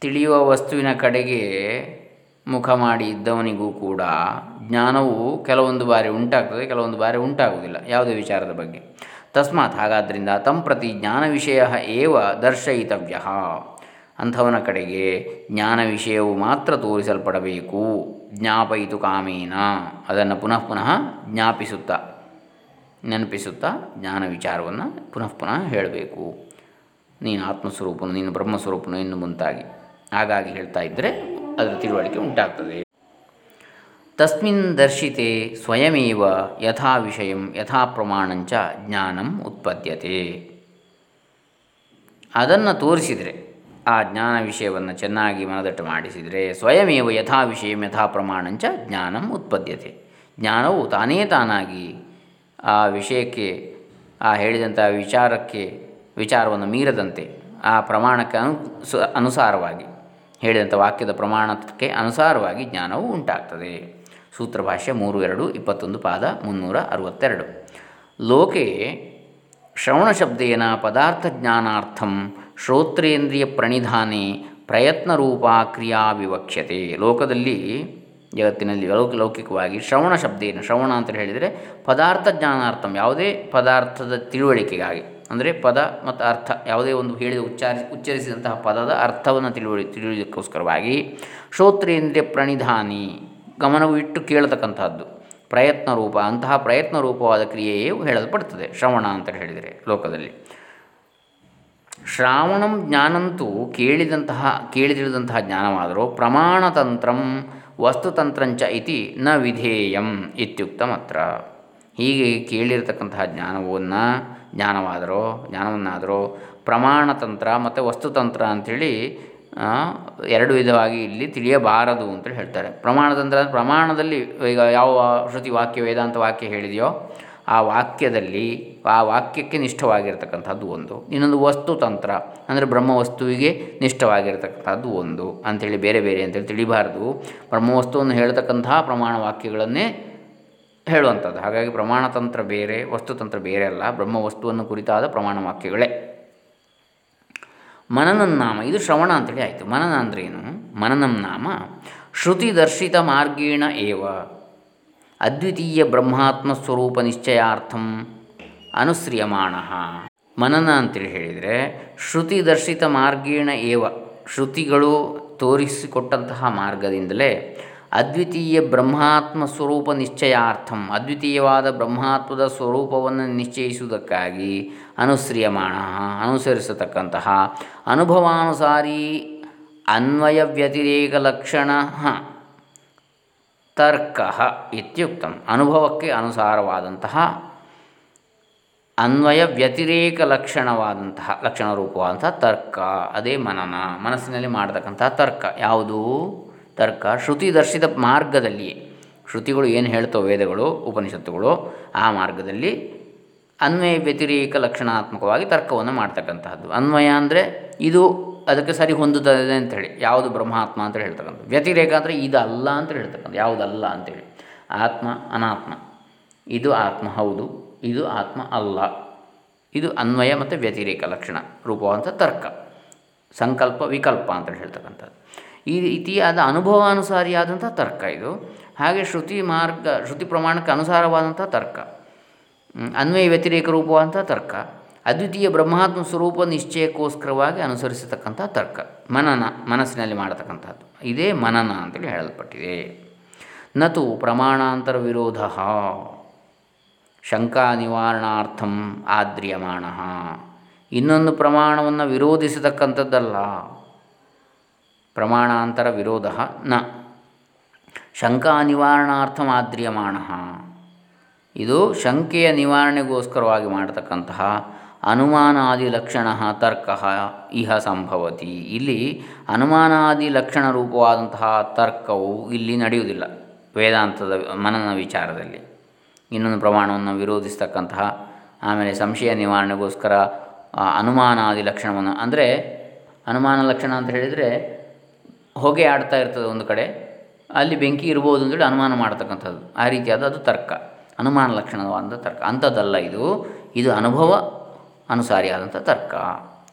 Speaker 1: ತಿಳಿಯುವ ವಸ್ತುವಿನ ಕಡೆಗೆ ಮುಖ ಮಾಡಿ ಇದ್ದವನಿಗೂ ಕೂಡ ಜ್ಞಾನವು ಕೆಲವೊಂದು ಬಾರಿ ಉಂಟಾಗ್ತದೆ, ಕೆಲವೊಂದು ಬಾರಿ ಉಂಟಾಗುವುದಿಲ್ಲ, ಯಾವುದೇ ವಿಚಾರದ ಬಗ್ಗೆ. ತಸ್ಮಾತ್ ಹಾಗಾದ್ದರಿಂದ ತಂ ಪ್ರತಿ ಜ್ಞಾನ ವಿಷಯ ಏವ ದರ್ಶಯಿತವ್ಯ. ಅಂಥವನ ಕಡೆಗೆ ಜ್ಞಾನ ವಿಷಯವು ಮಾತ್ರ ತೋರಿಸಲ್ಪಡಬೇಕು. ಜ್ಞಾಪಯಿತು ಕಾಮೇನ. ಅದನ್ನು ಪುನಃ ಪುನಃ ಜ್ಞಾಪಿಸುತ್ತ, ನೆನಪಿಸುತ್ತಾ ಜ್ಞಾನ ವಿಚಾರವನ್ನು ಪುನಃ ಪುನಃ ಹೇಳಬೇಕು. ನೀನು ಆತ್ಮಸ್ವರೂಪನು, ನೀನು ಬ್ರಹ್ಮಸ್ವರೂಪನು ಇನ್ನು ಮುಂತಾಗಿ. ಹಾಗಾಗಿ ಹೇಳ್ತಾ ಇದ್ದರೆ ಅದರ ತಿಳುವಳಿಕೆ ಉಂಟಾಗ್ತದೆ. ತಸ್ಮಿನ್ ದರ್ಶಿತೆ ಸ್ವಯಮೇವ ಯಥಾ ವಿಷಯ ಯಥಾ ಪ್ರಮಾಣಂಚ ಜ್ಞಾನಂ ಉತ್ಪದ್ಯತೆ. ಅದನ್ನು ತೋರಿಸಿದರೆ, ಆ ಜ್ಞಾನ ವಿಷಯವನ್ನು ಚೆನ್ನಾಗಿ ಮನದಟ್ಟು ಮಾಡಿಸಿದರೆ ಸ್ವಯಮೇವ ಯಥಾ ವಿಷಯ ಯಥಾ ಪ್ರಮಾಣಂಚ ಜ್ಞಾನಂ ಉತ್ಪದ್ಯತೆ. ಜ್ಞಾನವು ತಾನೇ ತಾನಾಗಿ ಆ ವಿಷಯಕ್ಕೆ, ಆ ಹೇಳಿದಂಥ ವಿಚಾರಕ್ಕೆ, ವಿಚಾರವನ್ನು ಮೀರದಂತೆ ಆ ಪ್ರಮಾಣಕ್ಕೆ ಅನು ಅನುಸಾರವಾಗಿ ಹೇಳಿದಂಥ ವಾಕ್ಯದ ಪ್ರಮಾಣಕ್ಕೆ ಅನುಸಾರವಾಗಿ ಜ್ಞಾನವು ಉಂಟಾಗ್ತದೆ. ಸೂತ್ರಭಾಷ್ಯ ಮೂರು, ಎರಡು, ಇಪ್ಪತ್ತೊಂದು, ಪಾದ ಮುನ್ನೂರ ಅರವತ್ತೆರಡು. ಲೋಕೆ ಶ್ರವಣಶಬ್ದೇನ ಪದಾರ್ಥಜ್ಞಾನಾರ್ಥಂ ಶ್ರೋತ್ರೇಂದ್ರಿಯ ಪ್ರಣಿಧಾನೆ ಪ್ರಯತ್ನರೂಪ ಕ್ರಿಯಾ ವಿವಕ್ಷ್ಯತೆ. ಲೋಕದಲ್ಲಿ, ಜಗತ್ತಿನಲ್ಲಿ ಲೌಕ, ಲೌಕಿಕವಾಗಿ ಶ್ರವಣ ಶಬ್ದೇನ, ಶ್ರವಣ ಅಂತ ಹೇಳಿದರೆ ಪದಾರ್ಥ ಜ್ಞಾನಾರ್ಥಂ, ಯಾವುದೇ ಪದಾರ್ಥದ ತಿಳುವಳಿಕೆಗಾಗಿ. ಅಂದರೆ ಪದ ಮತ್ತು ಅರ್ಥ ಯಾವುದೇ ಒಂದು ಹೇಳಿದ ಉಚ್ಚಾರಿಸಿ ಉಚ್ಚರಿಸಿದಂತಹ ಪದದ ಅರ್ಥವನ್ನು ತಿಳುವಳಿ, ತಿಳಿಯುವುದಕ್ಕೋಸ್ಕರವಾಗಿ ಶ್ರೋತ್ರೇಂದ್ರಿಯ ಪ್ರಣಿಧಾನಿ ಗಮನವು ಇಟ್ಟು ಕೇಳತಕ್ಕಂಥದ್ದು ಪ್ರಯತ್ನ ರೂಪ, ಅಂತಹ ಪ್ರಯತ್ನ ರೂಪವಾದ ಕ್ರಿಯೆಯೇ ಹೇಳಲ್ಪಡ್ತದೆ. ಶ್ರವಣ ಅಂತ ಹೇಳಿದರೆ ಲೋಕದಲ್ಲಿ. ಶ್ರಾವಣಂ ಜ್ಞಾನಂತೂ ಕೇಳಿದಂತಹ, ಕೇಳಿದಿಳಿದಂತಹ ಜ್ಞಾನವಾದರೂ ಪ್ರಮಾಣತಂತ್ರಂ ವಸ್ತುತಂತ್ರಂಚ ಇತಿ ನ ವಿಧೇಯಂ ಇತ್ಯುಕ್ತಮತ್ರ. ಹೀಗೆ ಕೇಳಿರತಕ್ಕಂತಹ ಜ್ಞಾನವನ್ನು, ಜ್ಞಾನವಾದರೋ, ಜ್ಞಾನವನ್ನಾದರೂ ಪ್ರಮಾಣತಂತ್ರ ಮತ್ತು ವಸ್ತುತಂತ್ರ ಅಂಥೇಳಿ ಎರಡು ವಿಧವಾಗಿ ಇಲ್ಲಿ ತಿಳಿಯಬಾರದು ಅಂತೇಳಿ ಹೇಳ್ತಾರೆ. ಪ್ರಮಾಣತಂತ್ರ ಪ್ರಮಾಣದಲ್ಲಿ ಈಗ ಯಾವ ಶ್ರುತಿ ವಾಕ್ಯ, ವೇದಾಂತ ವಾಕ್ಯ ಹೇಳಿದೆಯೋ, ಆ ವಾಕ್ಯದಲ್ಲಿ, ಆ ವಾಕ್ಯಕ್ಕೆ ನಿಷ್ಠವಾಗಿರ್ತಕ್ಕಂಥದ್ದು ಒಂದು. ಇನ್ನೊಂದು ವಸ್ತುತಂತ್ರ ಅಂದರೆ ಬ್ರಹ್ಮವಸ್ತುವಿಗೆ ನಿಷ್ಠವಾಗಿರ್ತಕ್ಕಂಥದ್ದು ಒಂದು ಅಂಥೇಳಿ ಬೇರೆ ಬೇರೆ ಅಂತೇಳಿ ತಿಳಿಬಾರ್ದು. ಬ್ರಹ್ಮವಸ್ತುವನ್ನು ಹೇಳ್ತಕ್ಕಂತಹ ಪ್ರಮಾಣ ವಾಕ್ಯಗಳನ್ನೇ ಹೇಳುವಂಥದ್ದು. ಹಾಗಾಗಿ ಪ್ರಮಾಣತಂತ್ರ ಬೇರೆ ವಸ್ತುತಂತ್ರ ಬೇರೆ ಅಲ್ಲ. ಬ್ರಹ್ಮ ವಸ್ತುವನ್ನು ಕುರಿತಾದ ಪ್ರಮಾಣ ವಾಕ್ಯಗಳೇ. ಮನನಂ ನಾಮ, ಇದು ಶ್ರವಣ ಅಂತೇಳಿ ಆಯಿತು. ಮನನ ಅಂದ್ರೇನು ಮನನಂ ನಾಮ ಶ್ರುತಿ ದರ್ಶಿತ ಮಾರ್ಗೇಣ ಏವ, ಅದ್ವಿತೀಯ ಬ್ರಹ್ಮಾತ್ಮ ಸ್ವರೂಪ ನಿಶ್ಚಯಾರ್ಥಂ ಅನುಸ್ರಿಯಮಾಣ. ಮನನ ಅಂತೇಳಿ ಹೇಳಿದರೆ ಶ್ರುತಿ ದರ್ಶಿತ ಮಾರ್ಗೇಣ ಏವ, ಶ್ರುತಿಗಳು ತೋರಿಸಿಕೊಟ್ಟಂತಹ ಮಾರ್ಗದಿಂದಲೇ ಅದ್ವಿತೀಯ ಬ್ರಹ್ಮಾತ್ಮ ಸ್ವರೂಪ ನಿಶ್ಚಯಾರ್ಥಂ. ಅದ್ವಿತೀಯವಾದ ಬ್ರಹ್ಮಾತ್ಮದ ಸ್ವರೂಪವನ್ನು ನಿಶ್ಚಯಿಸುವುದಕ್ಕಾಗಿ ಅನುಸ್ರಿಯಮಾಣ, ಅನುಸರಿಸತಕ್ಕಂತಹ ಅನುಭವಾನುಸಾರಿ ಅನ್ವಯ ವ್ಯತಿರೇಕ ಲಕ್ಷಣ ತರ್ಕ ಇತ್ಯುಕ್ತ. ಅನುಭವಕ್ಕೆ ಅನುಸಾರವಾದಂತಹ ಅನ್ವಯ ವ್ಯತಿರೇಕ ಲಕ್ಷಣವಾದಂತಹ ಲಕ್ಷಣ ರೂಪವಾದಂತಹ ತರ್ಕ, ಅದೇ ಮನನ, ಮನಸ್ಸಿನಲ್ಲಿ ಮಾಡತಕ್ಕಂತಹ ತರ್ಕ. ಯಾವುದು? ತರ್ಕ, ಶ್ರುತಿ ದರ್ಶಿತ ಮಾರ್ಗದಲ್ಲಿಯೇ. ಶ್ರುತಿಗಳು ಏನು ಹೇಳ್ತವೆ ವೇದಗಳು, ಉಪನಿಷತ್ತುಗಳು, ಆ ಮಾರ್ಗದಲ್ಲಿ ಅನ್ವಯ ವ್ಯತಿರೇಕ ಲಕ್ಷಣಾತ್ಮಕವಾಗಿ ತರ್ಕವನ್ನು ಮಾಡ್ತಕ್ಕಂತಹದ್ದು. ಅನ್ವಯ ಅಂದರೆ ಇದು ಅದಕ್ಕೆ ಸರಿ ಹೊಂದುತ್ತದೆ ಹೇಳಿ ಯಾವುದು ಬ್ರಹ್ಮಾತ್ಮ ಅಂತ ಹೇಳ್ತಕ್ಕಂಥ ವ್ಯತಿರೇಕ ಅಂದರೆ ಅಲ್ಲ ಅಂತ ಹೇಳ್ತಕ್ಕಂಥ ಯಾವುದಲ್ಲ ಅಂತೇಳಿ. ಆತ್ಮ ಅನಾತ್ಮ. ಇದು ಆತ್ಮ ಹೌದು, ಇದು ಆತ್ಮ ಅಲ್ಲ. ಇದು ಅನ್ವಯ ಮತ್ತು ವ್ಯತಿರೇಕ ಲಕ್ಷಣ ರೂಪವಂತ ತರ್ಕ. ಸಂಕಲ್ಪ ವಿಕಲ್ಪ ಅಂತೇಳಿ ಹೇಳ್ತಕ್ಕಂಥದ್ದು. ಈ ರೀತಿಯಾದ ಅನುಭವಾನುಸಾರಿಯಾದಂಥ ತರ್ಕ ಇದು. ಹಾಗೆ ಶ್ರುತಿ ಮಾರ್ಗ, ಶ್ರುತಿ ಪ್ರಮಾಣಕ್ಕೆ ಅನುಸಾರವಾದಂಥ ತರ್ಕ. ಅನ್ವಯ ವ್ಯತಿರೇಕ ರೂಪವಾದಂಥ ತರ್ಕ. ಅದ್ವಿತೀಯ ಬ್ರಹ್ಮಾತ್ಮ ಸ್ವರೂಪ ನಿಶ್ಚಯಕ್ಕೋಸ್ಕರವಾಗಿ ಅನುಸರಿಸತಕ್ಕಂಥ ತರ್ಕ. ಮನನ, ಮನಸ್ಸಿನಲ್ಲಿ ಮಾಡತಕ್ಕಂಥದ್ದು. ಇದೇ ಮನನ ಅಂತೇಳಿ ಹೇಳಲ್ಪಟ್ಟಿದೆ. ನತು ಪ್ರಮಾಣಾಂತರ ವಿರೋಧ. ಶಂಕಾ ನಿವಾರಣಾರ್ಥಂ ಆದ್ರಿಯಮಾಣ. ಇನ್ನೊಂದು ಪ್ರಮಾಣವನ್ನು ವಿರೋಧಿಸತಕ್ಕಂಥದ್ದಲ್ಲ. ಪ್ರಮಾಣಾಂತರ ವಿರೋಧ ನ. ಶಂಕಾ ನಿವಾರಣಾರ್ಥ ಮಾದ್ರಿಯಮಾಣ ಇದು ಶಂಕೆಯ ನಿವಾರಣೆಗೋಸ್ಕರವಾಗಿ ಮಾಡತಕ್ಕಂತಹ ಅನುಮಾನಾದಿ ಲಕ್ಷಣ ತರ್ಕ ಇಹ ಸಂಭವತಿ. ಇಲ್ಲಿ ಅನುಮಾನಾದಿ ಲಕ್ಷಣ ರೂಪವಾದಂತಹ ತರ್ಕವು ಇಲ್ಲಿ ನಡೆಯುವುದಿಲ್ಲ ವೇದಾಂತದ ಮನನ ವಿಚಾರದಲ್ಲಿ. ಇನ್ನೊಂದು ಪ್ರಮಾಣವನ್ನು ವಿರೋಧಿಸ್ತಕ್ಕಂತಹ ಆಮೇಲೆ ಸಂಶಯ ನಿವಾರಣೆಗೋಸ್ಕರ ಅನುಮಾನಾದಿ ಲಕ್ಷಣವನ್ನು ಅಂದರೆ ಅನುಮಾನ ಲಕ್ಷಣ ಅಂತ ಹೇಳಿದರೆ ಹೊಗೆ ಆಡ್ತಾ ಇರ್ತದೆ ಒಂದು ಕಡೆ, ಅಲ್ಲಿ ಬೆಂಕಿ ಇರ್ಬೋದು ಅಂತೇಳಿ ಅನುಮಾನ ಮಾಡ್ತಕ್ಕಂಥದ್ದು. ಆ ರೀತಿಯಾದ ಅದು ತರ್ಕ, ಅನುಮಾನ ಲಕ್ಷಣವಾದಂಥ ತರ್ಕ. ಅಂಥದ್ದಲ್ಲ ಇದು. ಇದು ಅನುಭವ ಅನುಸಾರಿಯಾದಂಥ ತರ್ಕ.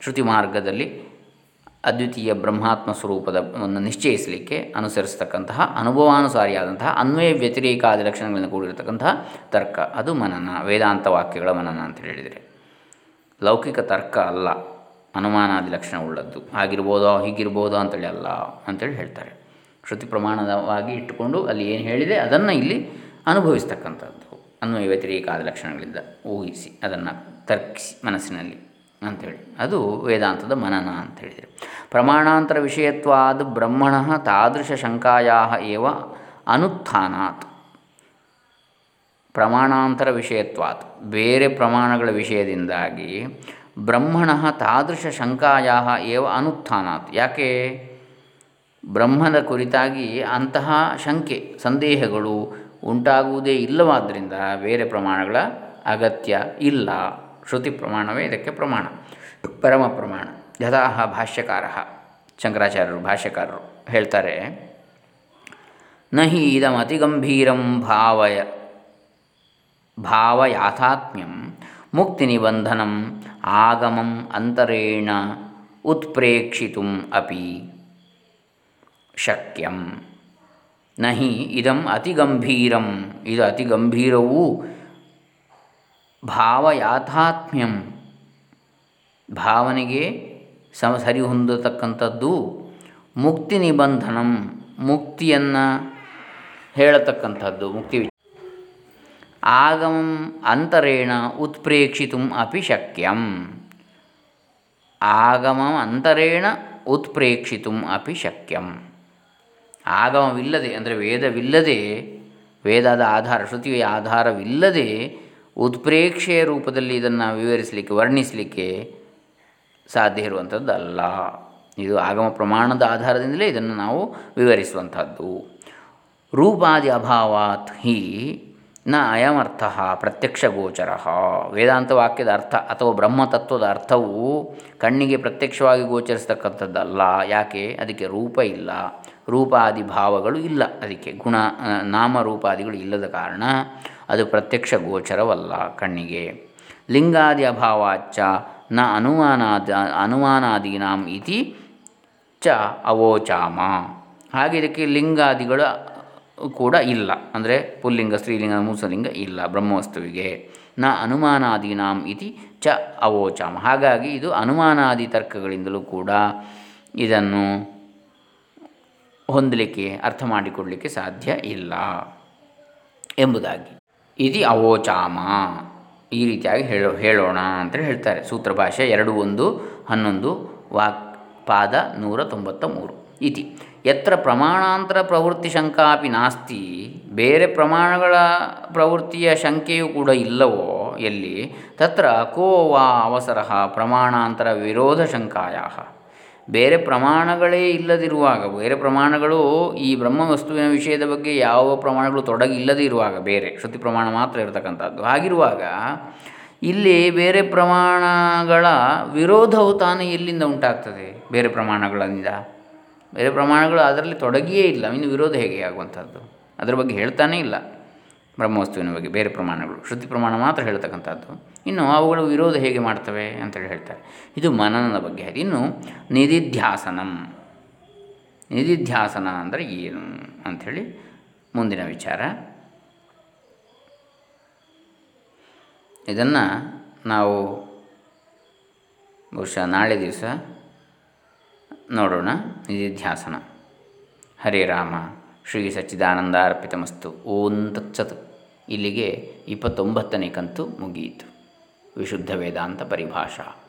Speaker 1: ಶ್ರುತಿ ಮಾರ್ಗದಲ್ಲಿ ಅದ್ವಿತೀಯ ಬ್ರಹ್ಮಾತ್ಮ ಸ್ವರೂಪದ ಒಂದು ನಿಶ್ಚಯಿಸಲಿಕ್ಕೆ ಅನುಸರಿಸತಕ್ಕಂತಹ, ಅನುಭವಾನುಸಾರಿಯಾದಂತಹ, ಅನ್ವಯ ವ್ಯತಿರೇಕ ಆದಿ ಲಕ್ಷಣಗಳಿಂದ ಕೂಡಿರತಕ್ಕಂತಹ ತರ್ಕ. ಅದು ಮನನ, ವೇದಾಂತ ವಾಕ್ಯಗಳ ಮನನ ಅಂತ ಹೇಳಿದರೆ. ಲೌಕಿಕ ತರ್ಕ ಅಲ್ಲ. ಅನುಮಾನಾದಿ ಲಕ್ಷಣ ಉಳ್ಳದ್ದು ಹಾಗಿರ್ಬೋದೋ, ಹೀಗಿರ್ಬೋದೋ ಅಂತೇಳಿ ಅಲ್ಲ ಅಂತೇಳಿ ಹೇಳ್ತಾರೆ. ಶ್ರುತಿ ಪ್ರಮಾಣವಾಗಿ ಇಟ್ಟುಕೊಂಡು ಅಲ್ಲಿ ಏನು ಹೇಳಿದೆ, ಅದನ್ನು ಇಲ್ಲಿ ಅನುಭವಿಸ್ತಕ್ಕಂಥದ್ದು. ಅನ್ವಯ ವ್ಯತಿರೇಕಾದ ಲಕ್ಷಣಗಳಿಂದ ಊಹಿಸಿ, ಅದನ್ನು ತರ್ಕಿಸಿ ಮನಸ್ಸಿನಲ್ಲಿ ಅಂಥೇಳಿ ಅದು ವೇದಾಂತದ ಮನನ ಅಂತ ಹೇಳಿದರೆ ಪ್ರಮಾಣಾಂತರ ವಿಷಯತ್ವಾದ ಬ್ರಹ್ಮಣ ತಾದೃಶ ಶಂಕಾಯಾ ಏವ ಅನುತ್ಥಾನಾತ್. ಪ್ರಮಾಣಾಂತರ ವಿಷಯತ್ವಾತ್. ಬೇರೆ ಪ್ರಮಾಣಗಳ ವಿಷಯದಿಂದಾಗಿ ಬ್ರಹ್ಮಣ ತಾದೃಶ ಶಂಕಾಯ ಅನುತ್ಥಾನಾತ್. ಯಾಕೆ? ಬ್ರಹ್ಮದ ಕುರಿತಾಗಿ ಅಂತಹ ಶಂಕೆ, ಸಂದೇಹಗಳು ಉಂಟಾಗುವುದೇ ಇಲ್ಲವಾದ್ದರಿಂದ ಬೇರೆ ಪ್ರಮಾಣಗಳ ಅಗತ್ಯ ಇಲ್ಲ. ಶ್ರುತಿ ಪ್ರಮಾಣವೇ ಇದಕ್ಕೆ ಪ್ರಮಾಣ. ಪರಮ ಪ್ರಮಾಣ. ಯಥಾ ಭಾಷ್ಯಕಾರ. ಶಂಕರಾಚಾರ್ಯರು, ಭಾಷ್ಯಕಾರರು ಹೇಳ್ತಾರೆ, ನಹಿ ಇದಮತಿಗಂಭೀರಂ ಭಾವಯ, ಭಾವಯಾಥಾತ್ಮ್ಯಂ ಮುಕ್ತಿ ನಿಬಂಧನಂ ಆಗಮಂ ಅಂತರೇಣ ಉತ್ಪ್ರೇಕ್ಷಿತು ಅಪಿ. ಶಕ್ಯಂ. ನಹಿ ಇದಂ ಅತಿಗಂಭೀರಂ. ಇದು ಅತಿ ಗಂಭೀರವೂ ಭಾವಯಾಥಾತ್ಮ್ಯಂ. ಭಾವನೆಗೆ ಸಮ ಸರಿ ಹೊಂದತಕ್ಕಂಥದ್ದು ಮುಕ್ತಿ ನಿಬಂಧನಂ, ಮುಕ್ತಿಯನ್ನು ಹೇಳತಕ್ಕಂಥದ್ದು, ಮುಕ್ತಿ ಆಗಮಂ ಅಂತರೇಣ ಉತ್ಪ್ರೇಕ್ಷಿತು ಅಪಿ ಶಕ್ಯಂ. ಆಗಮಂ ಅಂತರೇಣ ಉತ್ಪ್ರೇಕ್ಷಿತು ಅಪಿ ಶಕ್ಯಂ. ಆಗಮವಿಲ್ಲದೆ ಅಂದರೆ ವೇದವಿಲ್ಲದೆ, ವೇದದ ಆಧಾರ, ಶ್ರುತಿಯ ಆಧಾರವಿಲ್ಲದೆ ಉತ್ಪ್ರೇಕ್ಷೆಯ ರೂಪದಲ್ಲಿ ಇದನ್ನು ವಿವರಿಸಲಿಕ್ಕೆ, ವರ್ಣಿಸಲಿಕ್ಕೆ ಸಾಧ್ಯ ಇರುವಂಥದ್ದಲ್ಲ. ಇದು ಆಗಮ ಪ್ರಮಾಣದ ಆಧಾರದಿಂದಲೇ ಇದನ್ನು ನಾವು ವಿವರಿಸುವಂಥದ್ದು. ರೂಪಾದಿ ಅಭಾವಾತ್ ಹಿ ನ ಅಯಮರ್ಥ ವೇದಾಂತ ವಾಕ್ಯದ ಅರ್ಥ ಅಥವಾ ಬ್ರಹ್ಮತತ್ವದ ಅರ್ಥವು ಕಣ್ಣಿಗೆ ಪ್ರತ್ಯಕ್ಷವಾಗಿ ಗೋಚರಿಸ್ತಕ್ಕಂಥದ್ದಲ್ಲ. ಯಾಕೆ? ಅದಕ್ಕೆ ರೂಪ ಇಲ್ಲ. ರೂಪಾದಿ ಭಾವಗಳು ಇಲ್ಲ ಅದಕ್ಕೆ. ಗುಣ ನಾಮರೂಪಾದಿಗಳು ಇಲ್ಲದ ಕಾರಣ ಅದು ಪ್ರತ್ಯಕ್ಷ ಗೋಚರವಲ್ಲ ಕಣ್ಣಿಗೆ. ಲಿಂಗಾದಿ ಅಭಾವಾಚ್ಚ ನ ಅನುಮಾನಾದ, ಅನುಮಾನಾದೀನಾಂ ಇತಿ ಚ ಅವೋಚಾಮ. ಹಾಗೆ ಇದಕ್ಕೆ ಲಿಂಗಾದಿಗಳ ಕೂಡ ಇಲ್ಲ. ಅಂದರೆ ಪುಲ್ಲಿಂಗ, ಸ್ತ್ರೀಲಿಂಗ, ಮೂಸಲಿಂಗ ಇಲ್ಲ ಬ್ರಹ್ಮವಸ್ತುವಿಗೆ. ನ ಅನುಮಾನಾದೀನಾಂ ಇತಿ ಚ ಅವೋಚಾಮ ಹಾಗಾಗಿ ಇದು ಅನುಮಾನಾದಿ ತರ್ಕಗಳಿಂದಲೂ ಕೂಡ ಇದನ್ನು ಹೊಂದಲಿಕ್ಕೆ, ಅರ್ಥ ಮಾಡಿಕೊಡಲಿಕ್ಕೆ ಸಾಧ್ಯ ಇಲ್ಲ. ಎಂಬುದಾಗಿ. ಇದು ಅವೋಚಾಮ. ಈ ರೀತಿಯಾಗಿ ಹೇಳೋ, ಹೇಳೋಣ ಅಂತೇಳಿ ಹೇಳ್ತಾರೆ. ಸೂತ್ರ ಭಾಷೆ ಎರಡು ಒಂದು ಹನ್ನೊಂದು ವಾಕ್, ಪಾದ ನೂರ ತೊಂಬತ್ತ ಮೂರು. ಇತಿ ಎತ್ರ ಪ್ರಮಾಣಾಂತರ ಪ್ರವೃತ್ತಿ ಶಂಕಾಪಿ ನಾಸ್ತಿ, ಬೇರೆ ಪ್ರಮಾಣಗಳ ಪ್ರವೃತ್ತಿಯ ಶಂಕೆಯೂ ಕೂಡ ಇಲ್ಲವೋ ಎಲ್ಲಿ? ತತ್ರ ಕೋ ವಾ ಅವಸರ ಪ್ರಮಾಣಾಂತರ ವಿರೋಧ ಶಂಕಾಯ ಬೇರೆ ಪ್ರಮಾಣಗಳೇ ಇಲ್ಲದಿರುವಾಗ, ಬೇರೆ ಪ್ರಮಾಣಗಳು ಈ ಬ್ರಹ್ಮ ವಸ್ತುವಿನ ವಿಷಯದ ಬಗ್ಗೆ ಯಾವ ಪ್ರಮಾಣಗಳು ತೊಡಗಿ ಇಲ್ಲದೇ ಇರುವಾಗ ಬೇರೆ ಶ್ರುತಿ ಪ್ರಮಾಣ ಮಾತ್ರ ಇರತಕ್ಕಂಥದ್ದು. ಹಾಗಿರುವಾಗ ಇಲ್ಲಿ ಬೇರೆ ಪ್ರಮಾಣಗಳ ವಿರೋಧವು ತಾನೇ ಎಲ್ಲಿಂದ ಉಂಟಾಗ್ತದೆ? ಬೇರೆ ಪ್ರಮಾಣಗಳಿಂದ. ಬೇರೆ ಪ್ರಮಾಣಗಳು ಅದರಲ್ಲಿ ತೊಡಗಿಯೇ ಇಲ್ಲ. ಇನ್ನು ವಿರೋಧ ಹೇಗೆ ಆಗುವಂಥದ್ದು? ಅದರ ಬಗ್ಗೆ ಹೇಳ್ತಾನೇ ಇಲ್ಲ. ಬ್ರಹ್ಮವಸ್ತುವಿನ ಬಗ್ಗೆ ಬೇರೆ ಪ್ರಮಾಣಗಳು. ಶ್ರುತಿ ಪ್ರಮಾಣ ಮಾತ್ರ ಹೇಳ್ತಕ್ಕಂಥದ್ದು. ಇನ್ನು ಅವುಗಳು ವಿರೋಧ ಹೇಗೆ ಮಾಡ್ತವೆ ಅಂತೇಳಿ ಹೇಳ್ತಾರೆ. ಇದು ಮನನದ ಬಗ್ಗೆ ಆಯಿತು. ಇನ್ನು ನಿಧಿಧ್ಯಾಸನಂ. ನಿಧಿಧ್ಯಾಸನ ಅಂದರೆ ಏನು ಅಂಥೇಳಿ ಮುಂದಿನ ವಿಚಾರ. ಇದನ್ನು ನಾವು ಬಹುಶಃ ನಾಳೆ ದಿವಸ ನೋಡೋಣ. ನಿಧಿಧ್ಯಾಸನ. ಹರೇ ರಾಮ, ಶ್ರೀ ಸಚ್ಚಿದಾನಂದ ಅರ್ಪಿತಮಸ್ತು. ಓಂ ತತ್ಸತ್. ಇಲ್ಲಿಗೆ ಇಪ್ಪತ್ತೊಂಬತ್ತನೇ ಕಂತು ಮುಗಿಯಿತು. ವಿಶುದ್ಧ ವೇದಾಂತ ಪರಿಭಾಷಾ.